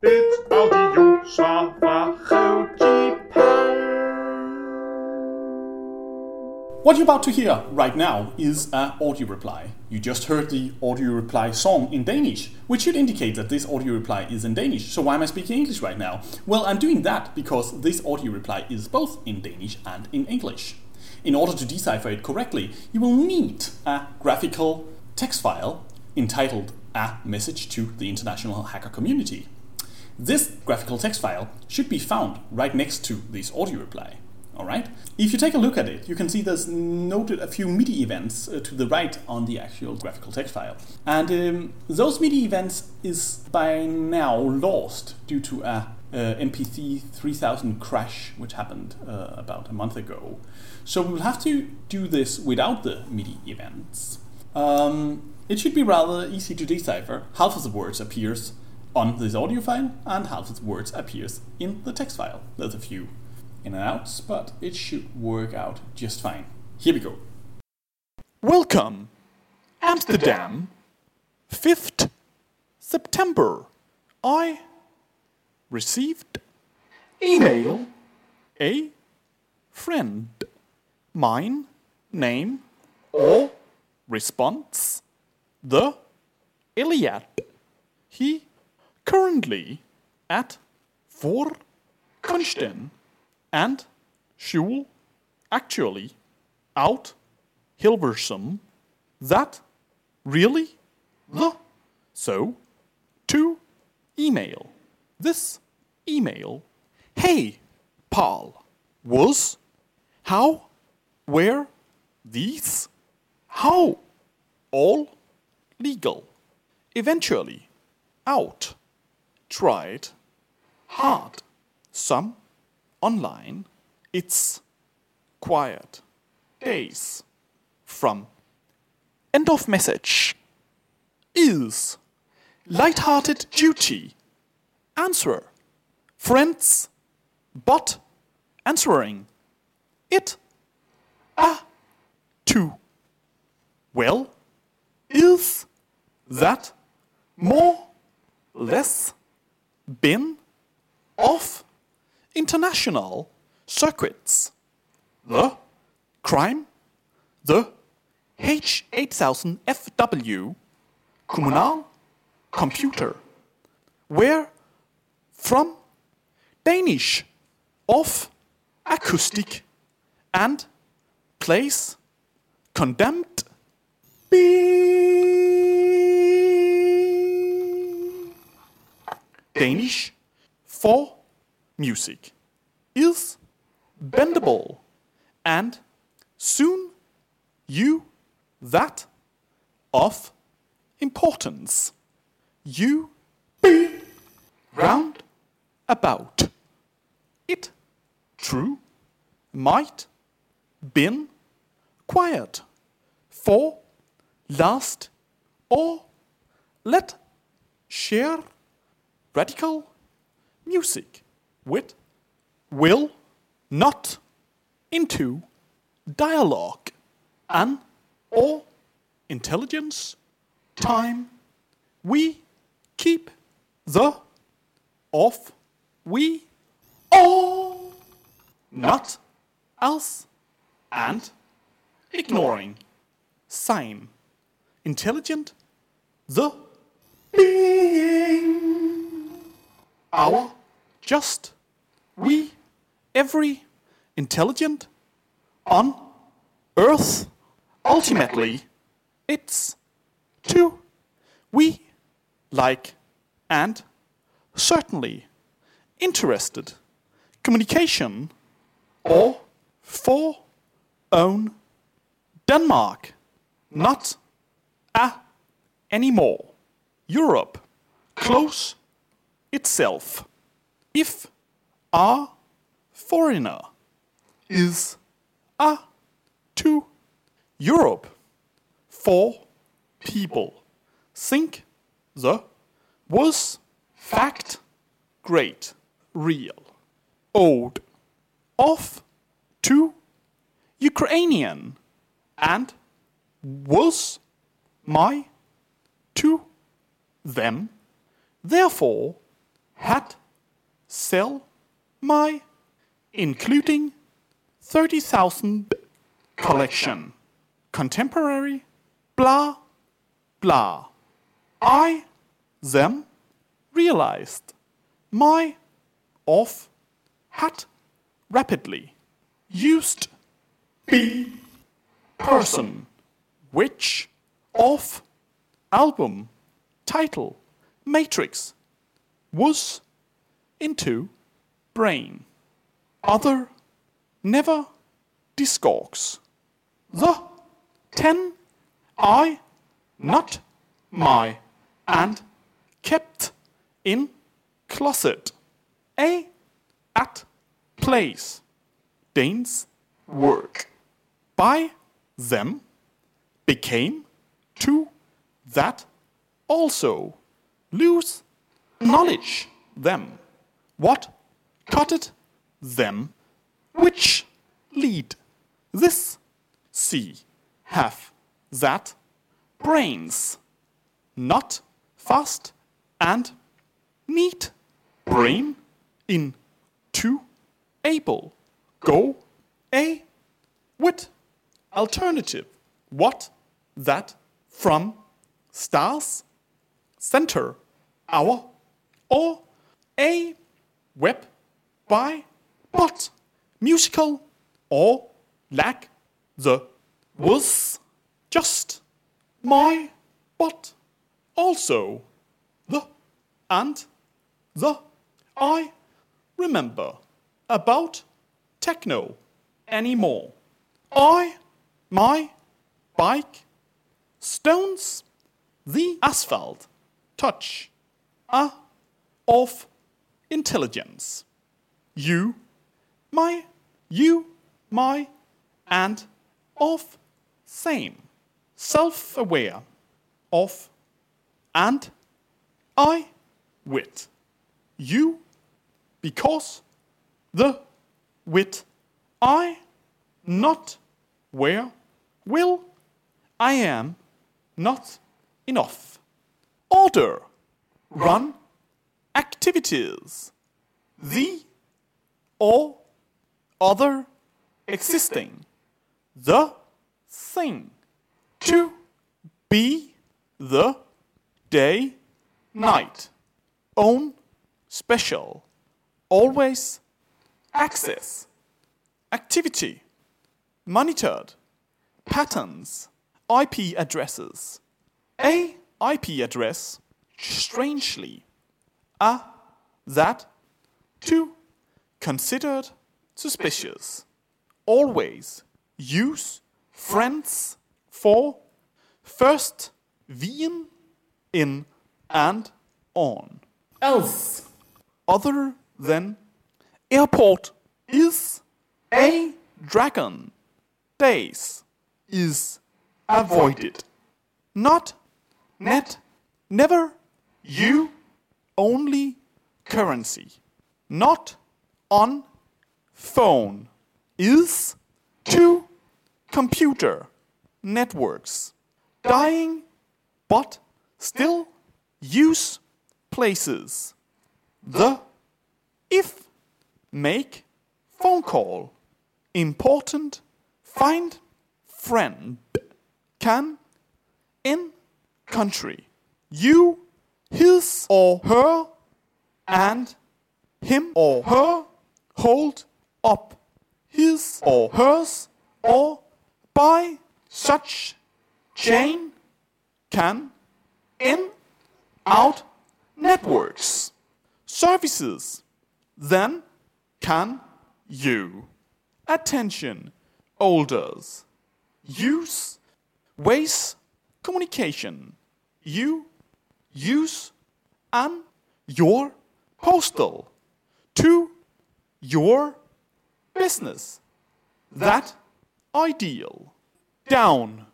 It's What you're about to hear right now is an audio reply. You just heard the audio reply song in Danish, which should indicate that this audio reply is in Danish. So why am I speaking English right now? Well, I'm doing that because this audio reply is both in Danish and in English. In order to decipher it correctly, you will need a graphical text file entitled A Message to the International Hacker Community. This graphical text file should be found right next to this audio reply. All right. If you take a look at it, you can see there's noted a few MIDI events uh, to the right on the actual graphical text file, and um, those MIDI events is by now lost due to a uh, MPC 3000 crash which happened uh, about a month ago. So we will have to do this without the MIDI events. Um, it should be rather easy to decipher. Half of the words appears on this audio file, and half of the words appears in the text file. There's a few in and outs, but it should work out just fine. Here we go. Welcome, Amsterdam, 5th September. I received email a friend mine name or response the Iliad. He currently at for Kunsten and Schul actually out Hilversum. That really? The so to email. This email. Hey Paul. Was? How? Where these? How? All legal. Eventually out tried hard. Some online, it's quiet. Days from end of message is light-hearted duty. Answer. Friends but answering it ah to well is that more less been off international circuits. The crime, the H8000FW Kommunal computer, where? From Danish of acoustic and place condemned Danish for music is bendable. And soon you that of importance you be round about. It true might been quiet for last or let share radical music with will not into dialogue and or intelligence time. We keep the off. We all not else and ignoring. Same. Intelligent the being our just we every intelligent on earth ultimately it's to we like and certainly interested communication or for own Denmark not a anymore. Europe close itself. If a foreigner is a to Europe for people. Think the was fact great real old of to Ukrainian. And was my to them. Therefore had sell my including 30,000 collection. Contemporary blah blah. I them realized my off had rapidly. Used be person which off, album title matrix was into brain. Other never discogs the ten I not my and kept in closet. A at place. Dane's work. By them became to that also. Lose knowledge them. What cutted them? Which lead this? See have that brains not fast and neat. Brain in to able. Go a with alternative. What that from stars center our or a web by but musical or lack the was just my but also the and the I remember about techno anymore. I my bike stones the asphalt touch a of intelligence. You my you my and of same. Self aware of and I wit you because the wit I not where will I am not enough. Order. Run activities. The or other existing. The thing. To be the day night. Own special. Always access. Activity. Monitored. Patterns. IP addresses. A IP address strangely a that two considered suspicious. Always use friends for first Wien in and on. Else. Other than airport is a dragon. Days is avoided. Not net never you only currency not on phone is to computer networks. Dying but still use places. The if make phone call important find friend can in country. You his or her and him or her hold up his or hers or by such chain can in out networks services then can you. Attention olders use ways communication. You use and your postal to your business. That ideal. Down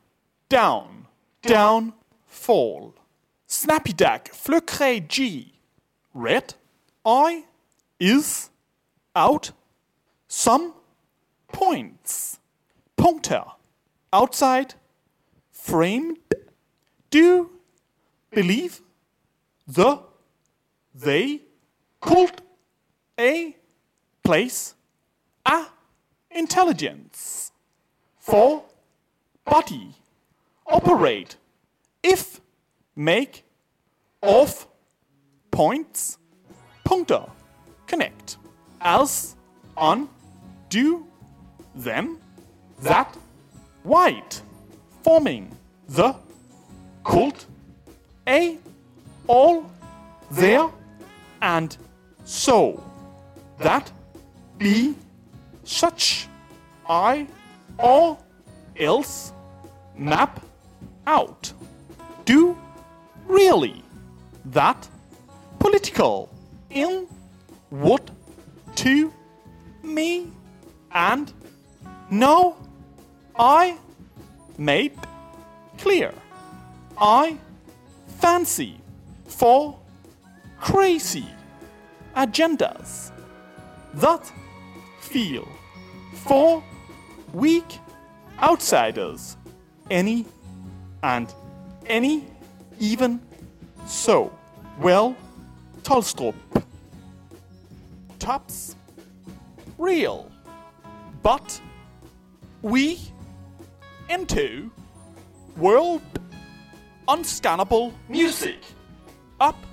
down down fall. Snappy dack flucre g red i is out some points. Punkter outside framed. Do believe the they cult a place a intelligence for body operate if make off points punkter connect. Else on do them that white forming the cult a all there and so that be such. I or else map out. Do really that political in what to me and no I made clear. I fancy for crazy agendas that feel for weak outsiders any and any even so well Tolstrup tops real. But we into world unscannable music up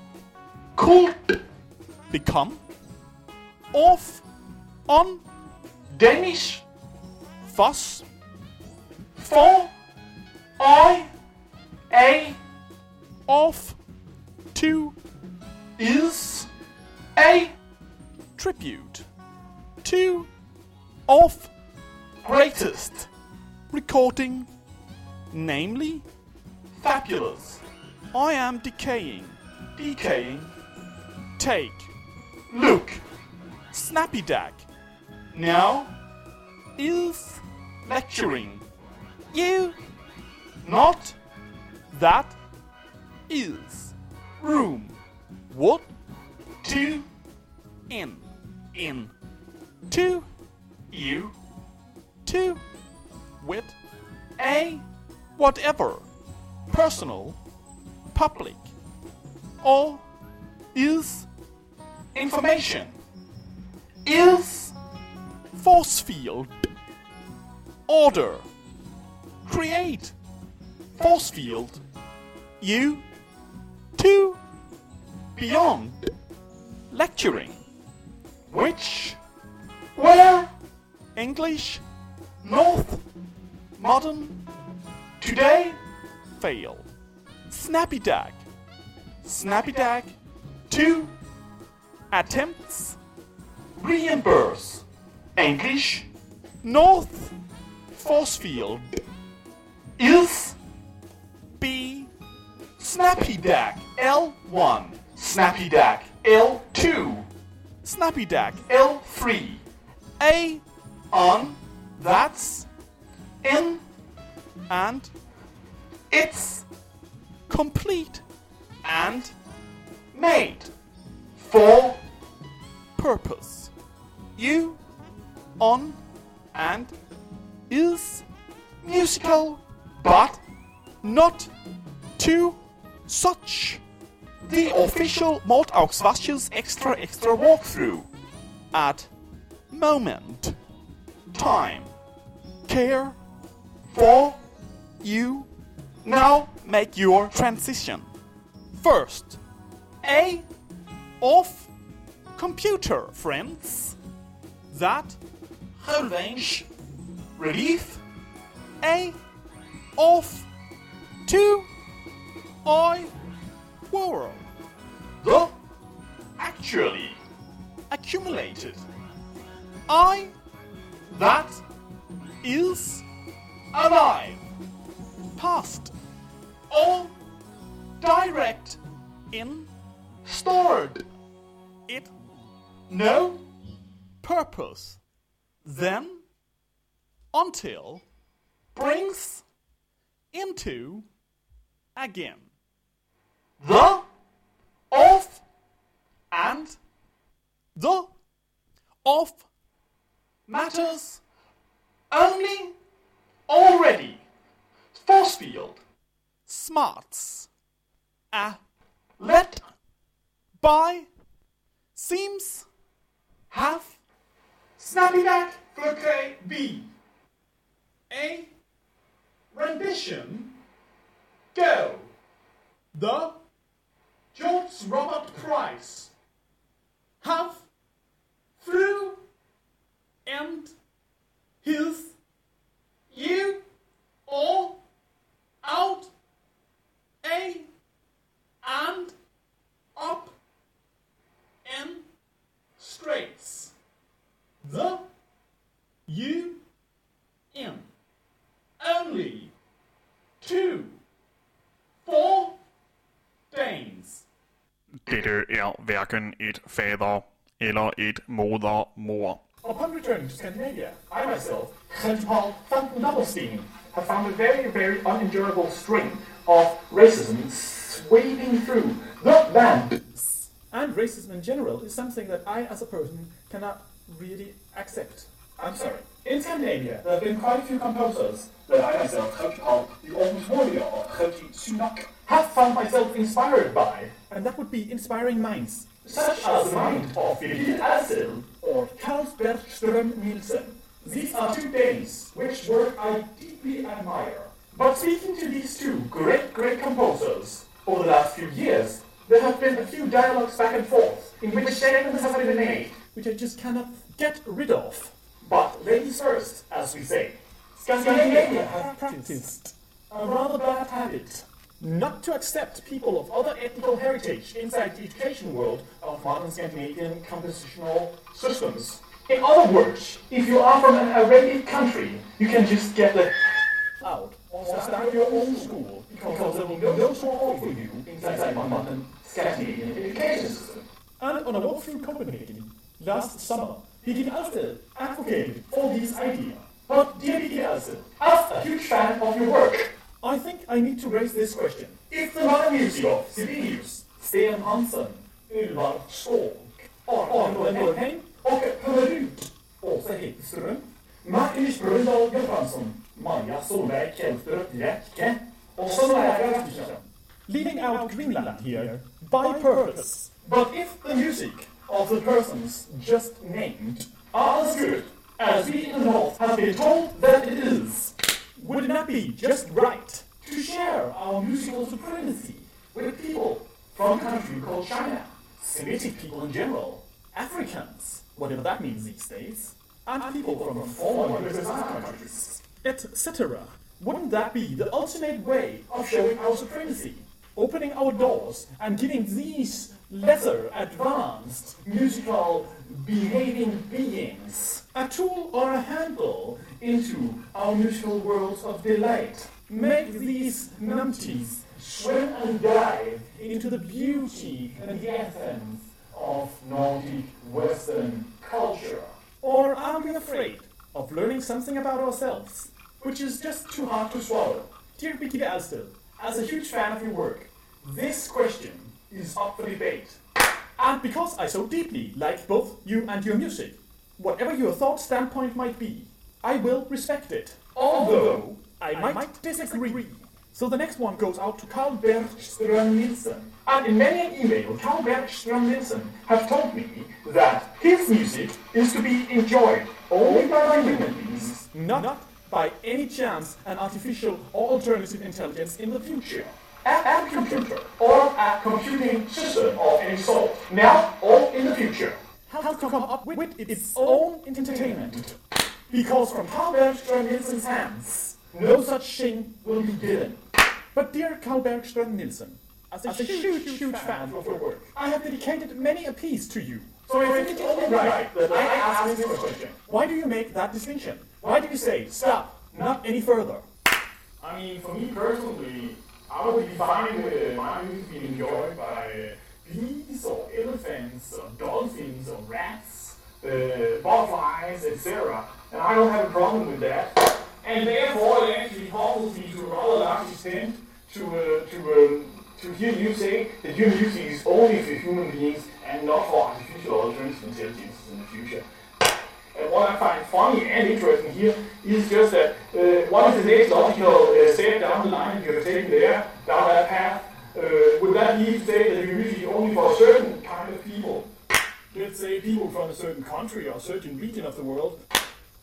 cool become off on Danish fuss for I a off to is a tribute to of greatest recording namely fabulous. I am decaying decaying take. Look. Snappy dack now is lecturing. You not that is room. What? To in in to you. To with a whatever. Personal. Public or is information. Is force field. Order. Create. Force field. You. To. Beyond. Lecturing. Which? Where? English. North. Modern. Today. Fail. Snappy dack snappy dack two attempts reimburse. English. North force field. Is. B Snappy Dack L1 Snappy Dack L2 Snappy Dack L3 A on. that's in. and it's. complete and made for purpose. You on and is musical but not to such the official Mordauxwasches extra extra walkthrough. At moment time care for you. Now make your transition first a off computer friends. That range relief. A off to I world the actually accumulated. I that is alive. past. All direct in stored. it no purpose. Then until brings into again. The of and the of matters only already. Force field. Smarts a let by seems have Snappy back for KB. A rendition. Go. The George Robert Price have through and his you all out a and up in straits the U in only two four days. Dette er hverken et fader eller et modermor. Upon returning to Scandinavia, I myself, St. Paul Doublestein, have found a very, very unendurable string of racism sweeping through the band. And racism in general is something that I, as a person, cannot really accept. I'm sorry. In Scandinavia, there er have been quite a few composers that I myself have called the old warrior of Sunak, have found myself inspired by, And that would be inspiring minds. such as the mind of Philip Asil or Carl Bergstrøm Nielsen. These are two Danes which work I deeply admire. But speaking to these two great, great composers, over the last few years, there have been a few dialogues back and forth in which statements have been made. which I just cannot get rid of. But ladies first, as we say. Scandinavia have Practiced a rather bad habit. not to accept people of other ethnical heritage inside the education world of modern Scandinavian compositional systems. In other words, if you are from an Arabic country, you can just get the out or start your own school because there will be no support for you inside modern Scandinavian education system. And on a walk through Copenhagen last summer, Higgy Alsted advocated for this idea. But dear Vicky Elson, as a huge fan of your work, I think I need to raise this question. if the modern music of Sibelius, Sten Hansen, Ylvar Skog, Arne Nordheim och Hörut, Åsa Häggström, Magnus Brundahl Göransson, Maja Solberg Kjellström Jäcke och några Rasmussen. Leaving out Greenland here by purpose. But if the music of the persons just named are as good as we in the North have been told that it is, Would it not be just right to share our musical supremacy with people from a country called China, Semitic people in general, Africans, whatever that means these days, and people from former USSR countries, etc. Wouldn't that be the ultimate way of showing our supremacy, opening our doors and giving these lesser advanced musical behaving beings, a tool or a handle into our musical worlds of delight? make these numpties Swim and dive into the beauty and the essence of Nordic Western culture. Or are we afraid of learning something about ourselves, which is just too hard to swallow? Dear Birgitte Alsted, as a huge fan of your work, This question is up for debate. and because I so deeply like both you and your music, whatever your thought standpoint might be, I will respect it. Although I might disagree. So the next one goes out to Carl Bergstrøm Nielsen. And in many an email, Carl Bergstrøm Nielsen have told me that his music is to be enjoyed only by human beings, not by any chance an artificial or alternative intelligence in the future. a, a computer or a computing system of any sort, now or in the future. Have to come up with its own entertainment. Because from Carl Bergstrøm Nielsen's hands, no such thing will be given. But dear Carl Bergstrøm Nielsen, as a, As a huge, huge, huge, fan fan of your work, I have dedicated many a piece to you. So I think it's only right that I ask this question. Why do you make that distinction? Why do you say, stop, not any further? I mean, for me personally, I would be fine with my music being enjoyed by bees or elephants or dolphins or rats, uh, butterflies, etc. And I don't have a problem with that. And therefore, it actually causes me to a rather large extent to uh, to um, to hear you say that your music is only for human beings and not for artificial alternative intelligences in the future. And what I find funny and interesting here is just that uh, what is the next logical uh, step down the line you have taken there, down that path? Uh, would that be to say that is only for a certain kind of people? let's say, people from a certain country or certain region of the world,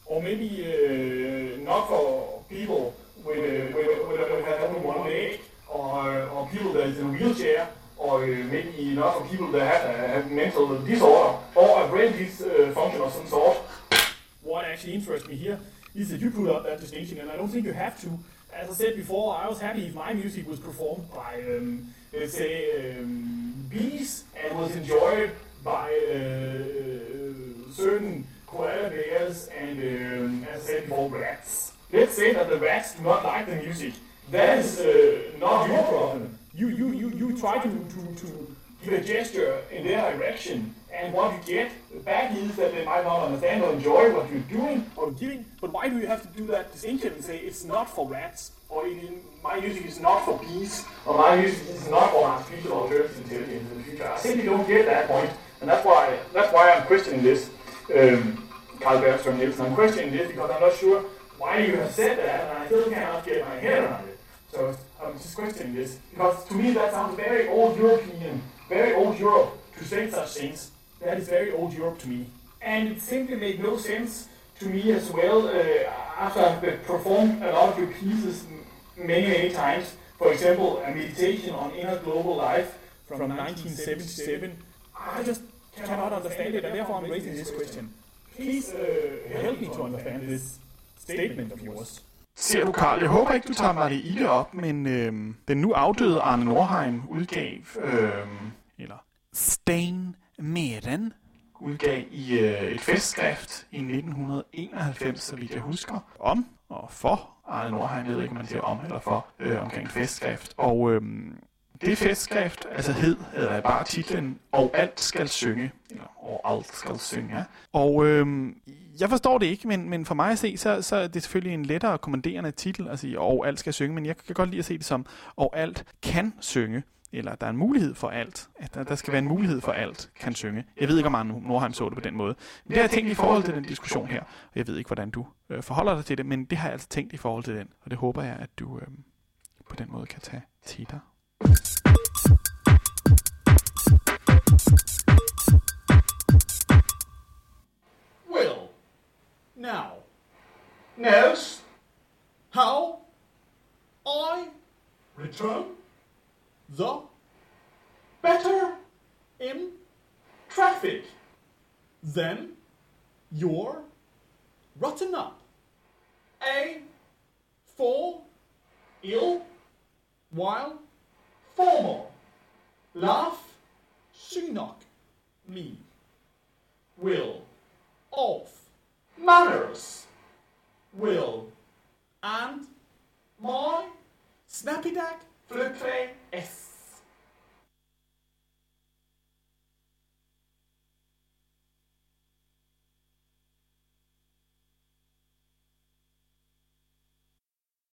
or maybe uh, not for people with, uh, with, with, with have only one leg, or, or people that is in a wheelchair, or uh, maybe not for people that have a have mental disorder, or a brain dysfunction of some sort. What actually interests me here is that you put up that distinction, and I don't think you have to. As I said before, I was happy if my music was performed by, um, let's say, um, bees and was enjoyed by uh, certain koala bears and, um, as I said before, rats. Let's say that the rats do not like the music. That is uh, not your problem. You, you, you, you try to, to, to give a gesture in their direction, and what you get back is that they might not understand or enjoy what you're doing or giving. But why do you have to do that distinction and say it's not for rats, or in, my music is not for bees, or my music is not for artificial alternative intelligence in the future? I simply don't get that point, and that's why that's why I'm questioning this, um, Carl Bergstrøm Nielsen. I'm questioning this because I'm not sure why you have said that, and I still cannot get my head around it. So I'm just questioning this because to me that sounds very old European, very old Europe to say such things. That is very old Europe to me, and it simply made no sense to me as well uh, after I've performed a lot of your pieces many many times. For example, a meditation on inner global life from 1977. I just cannot understand it, and therefore I'm raising this question. Please uh, help me to understand this statement of yours. Ser du, Karl, jeg håber ikke, du tager mig det i det op, men øhm, den nu afdøde Arne Nordheim udgav, øhm, eller Stain Meren, udgav i øh, et festskrift i 1991, så vidt jeg husker, om og for Arne Nordheim, jeg ved ikke, om man siger om eller for, øh, omkring festskrift. Og øh, det festskrift altså hed, eller bare titlen, Og alt skal synge, eller Og alt skal synge. Og øh, jeg forstår det ikke, men, men for mig at se, så, så er det selvfølgelig en lettere kommanderende titel at sige, og alt skal synge, men jeg kan godt lide at se det som, og alt kan synge, eller der er en mulighed for alt, at der, der skal være en mulighed for alt kan synge. Jeg ved ikke, om Arne Nordheim så det på den måde. Men det har jeg tænkt i forhold til den diskussion her, og jeg ved ikke, hvordan du øh, forholder dig til det, men det har jeg altså tænkt i forhold til den, og det håber jeg, at du øh, på den måde kan tage til dig. Well, now, knows how I return the better in traffic than your rotten up. A for ill while formal laugh synok me. Will of manners. Will and my snappy dack Flutre S.